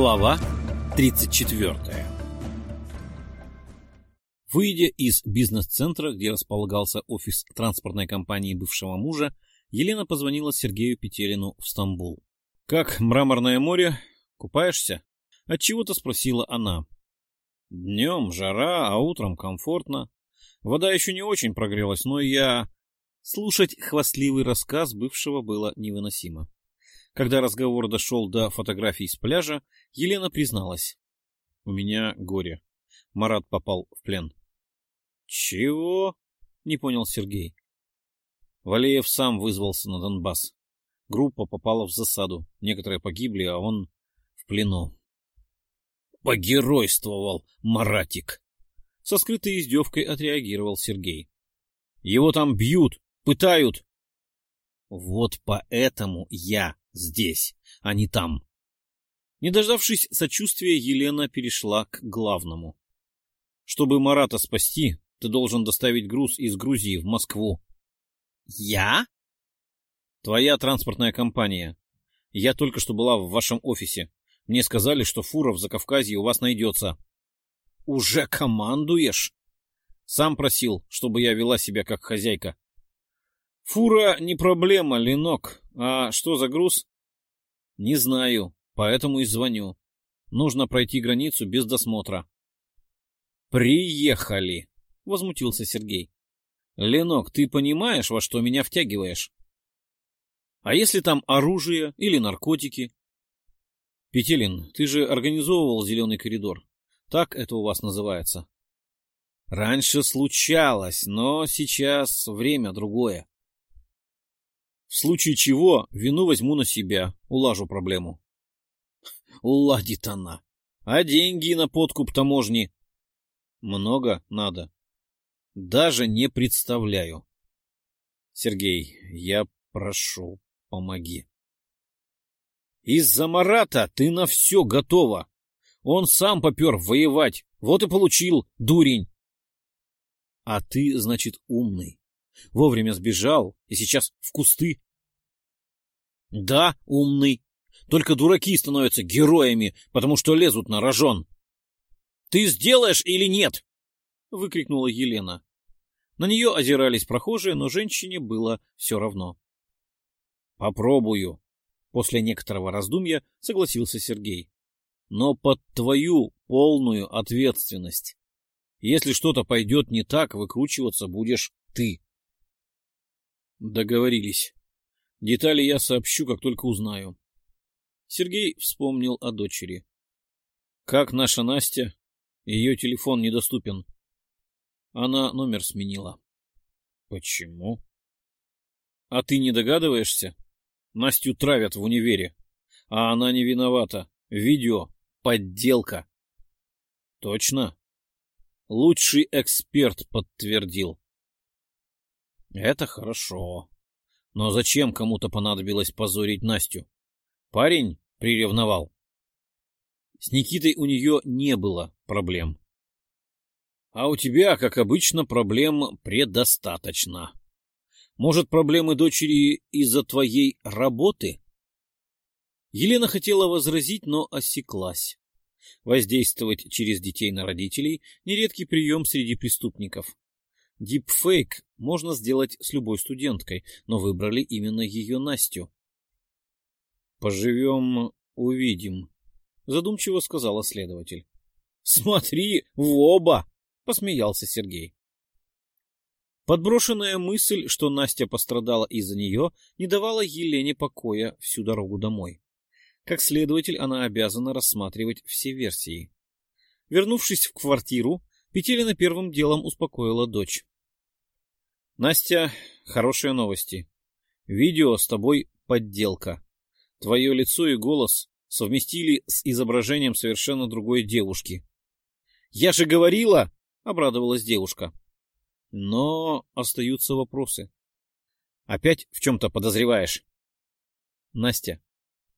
Глава 34 Выйдя из бизнес-центра, где располагался офис транспортной компании бывшего мужа, Елена позвонила Сергею Петелину в Стамбул. «Как мраморное море? Купаешься?» Отчего-то спросила она. «Днем жара, а утром комфортно. Вода еще не очень прогрелась, но я...» Слушать хвастливый рассказ бывшего было невыносимо. Когда разговор дошел до фотографий с пляжа, Елена призналась. — У меня горе. Марат попал в плен. — Чего? — не понял Сергей. Валеев сам вызвался на Донбасс. Группа попала в засаду. Некоторые погибли, а он в плену. — Погеройствовал Маратик! Со скрытой издевкой отреагировал Сергей. — Его там бьют, пытают. — Вот поэтому я здесь, а не там. Не дождавшись сочувствия, Елена перешла к главному. Чтобы Марата спасти, ты должен доставить груз из Грузии в Москву. Я? Твоя транспортная компания. Я только что была в вашем офисе. Мне сказали, что фура в Закавказье у вас найдется. Уже командуешь? Сам просил, чтобы я вела себя как хозяйка. Фура не проблема, Ленок. А что за груз? Не знаю, поэтому и звоню. Нужно пройти границу без досмотра. Приехали, возмутился Сергей. Ленок, ты понимаешь, во что меня втягиваешь? А если там оружие или наркотики? Петелин, ты же организовывал зеленый коридор. Так это у вас называется. Раньше случалось, но сейчас время другое. В случае чего вину возьму на себя, улажу проблему. Уладит она. А деньги на подкуп таможни? Много надо. Даже не представляю. Сергей, я прошу, помоги. Из-за Марата ты на все готова. Он сам попер воевать. Вот и получил, дурень. А ты, значит, умный. Вовремя сбежал и сейчас в кусты. Да, умный. Только дураки становятся героями, потому что лезут на рожон. Ты сделаешь или нет? Выкрикнула Елена. На нее озирались прохожие, но женщине было все равно. Попробую. После некоторого раздумья согласился Сергей. Но под твою полную ответственность. Если что-то пойдет не так, выкручиваться будешь ты. Договорились. Детали я сообщу, как только узнаю. Сергей вспомнил о дочери. Как наша Настя? Ее телефон недоступен. Она номер сменила. Почему? А ты не догадываешься? Настю травят в универе. А она не виновата. Видео — подделка. Точно? Лучший эксперт подтвердил. Это хорошо. Но зачем кому-то понадобилось позорить Настю? Парень приревновал. С Никитой у нее не было проблем. А у тебя, как обычно, проблем предостаточно. Может, проблемы дочери из-за твоей работы? Елена хотела возразить, но осеклась. Воздействовать через детей на родителей — нередкий прием среди преступников. Дипфейк можно сделать с любой студенткой, но выбрали именно ее Настю. «Поживем, увидим», — задумчиво сказала следователь. «Смотри в оба!» — посмеялся Сергей. Подброшенная мысль, что Настя пострадала из-за нее, не давала Елене покоя всю дорогу домой. Как следователь, она обязана рассматривать все версии. Вернувшись в квартиру, Петелина первым делом успокоила дочь. Настя, хорошие новости. Видео с тобой подделка. Твое лицо и голос совместили с изображением совершенно другой девушки. Я же говорила, обрадовалась девушка. Но остаются вопросы. Опять в чем-то подозреваешь? Настя,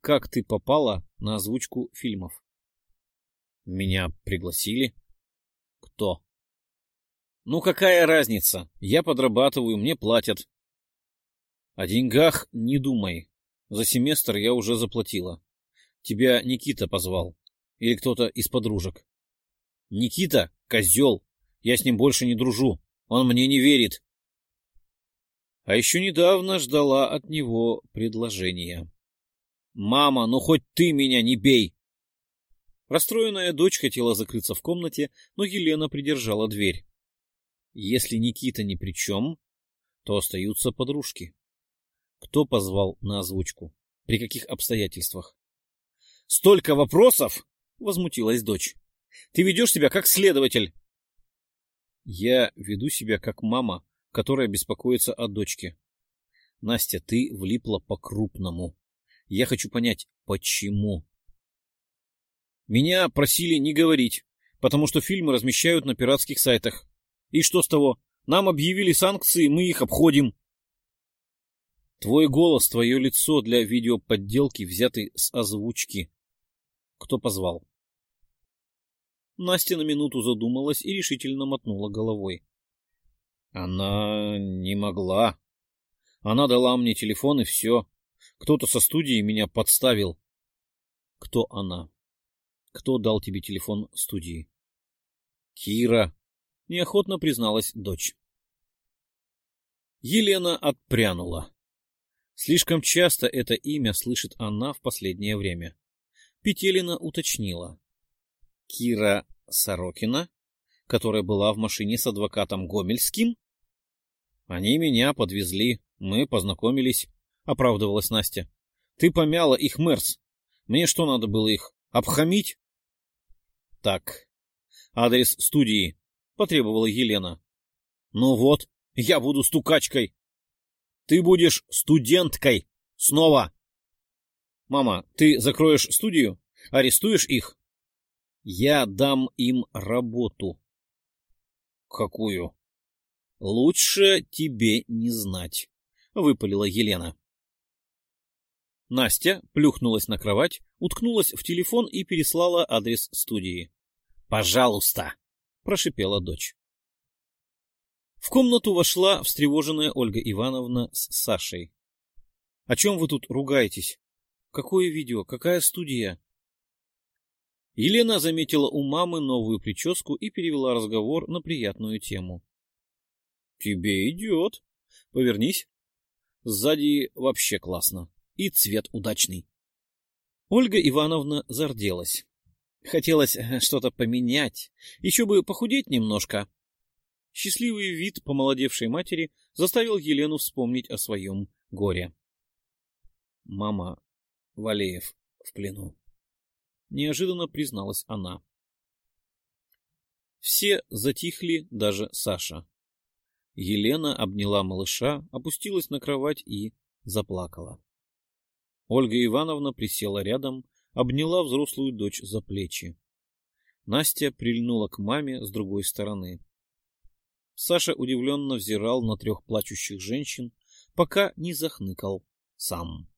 как ты попала на озвучку фильмов? Меня пригласили. Кто? Ну какая разница? Я подрабатываю, мне платят. О деньгах не думай. За семестр я уже заплатила. Тебя Никита позвал. Или кто-то из подружек? Никита — козел. Я с ним больше не дружу. Он мне не верит. А еще недавно ждала от него предложения. «Мама, ну хоть ты меня не бей!» Расстроенная дочь хотела закрыться в комнате, но Елена придержала дверь. Если Никита ни при чем, то остаются подружки. Кто позвал на озвучку? При каких обстоятельствах? «Столько вопросов!» — возмутилась дочь. «Ты ведешь себя как следователь!» «Я веду себя как мама, которая беспокоится о дочке. Настя, ты влипла по-крупному. Я хочу понять, почему?» «Меня просили не говорить, потому что фильмы размещают на пиратских сайтах. И что с того? Нам объявили санкции, мы их обходим. Твой голос, твое лицо для видеоподделки взяты с озвучки. Кто позвал? Настя на минуту задумалась и решительно мотнула головой. Она не могла. Она дала мне телефон и все. Кто-то со студии меня подставил. Кто она? Кто дал тебе телефон студии? Кира неохотно призналась дочь. Елена отпрянула. Слишком часто это имя слышит она в последнее время. Петелина уточнила. Кира Сорокина, которая была в машине с адвокатом Гомельским? Они меня подвезли, мы познакомились, оправдывалась Настя. Ты помяла их, Мерс. Мне что надо было их, обхамить? Так, адрес студии, — потребовала Елена. — Ну вот, я буду стукачкой. — Ты будешь студенткой. Снова. — Мама, ты закроешь студию? Арестуешь их? — Я дам им работу. — Какую? — Лучше тебе не знать, — выпалила Елена. Настя плюхнулась на кровать, уткнулась в телефон и переслала адрес студии. «Пожалуйста!» — прошипела дочь. В комнату вошла встревоженная Ольга Ивановна с Сашей. — О чем вы тут ругаетесь? Какое видео? Какая студия? Елена заметила у мамы новую прическу и перевела разговор на приятную тему. — Тебе идет. Повернись. Сзади вообще классно. И цвет удачный. Ольга Ивановна зарделась. Хотелось э, что-то поменять, еще бы похудеть немножко. Счастливый вид помолодевшей матери заставил Елену вспомнить о своем горе. Мама Валеев в плену. Неожиданно призналась она. Все затихли, даже Саша. Елена обняла малыша, опустилась на кровать и заплакала. Ольга Ивановна присела рядом, обняла взрослую дочь за плечи. Настя прильнула к маме с другой стороны. Саша удивленно взирал на трех плачущих женщин, пока не захныкал сам.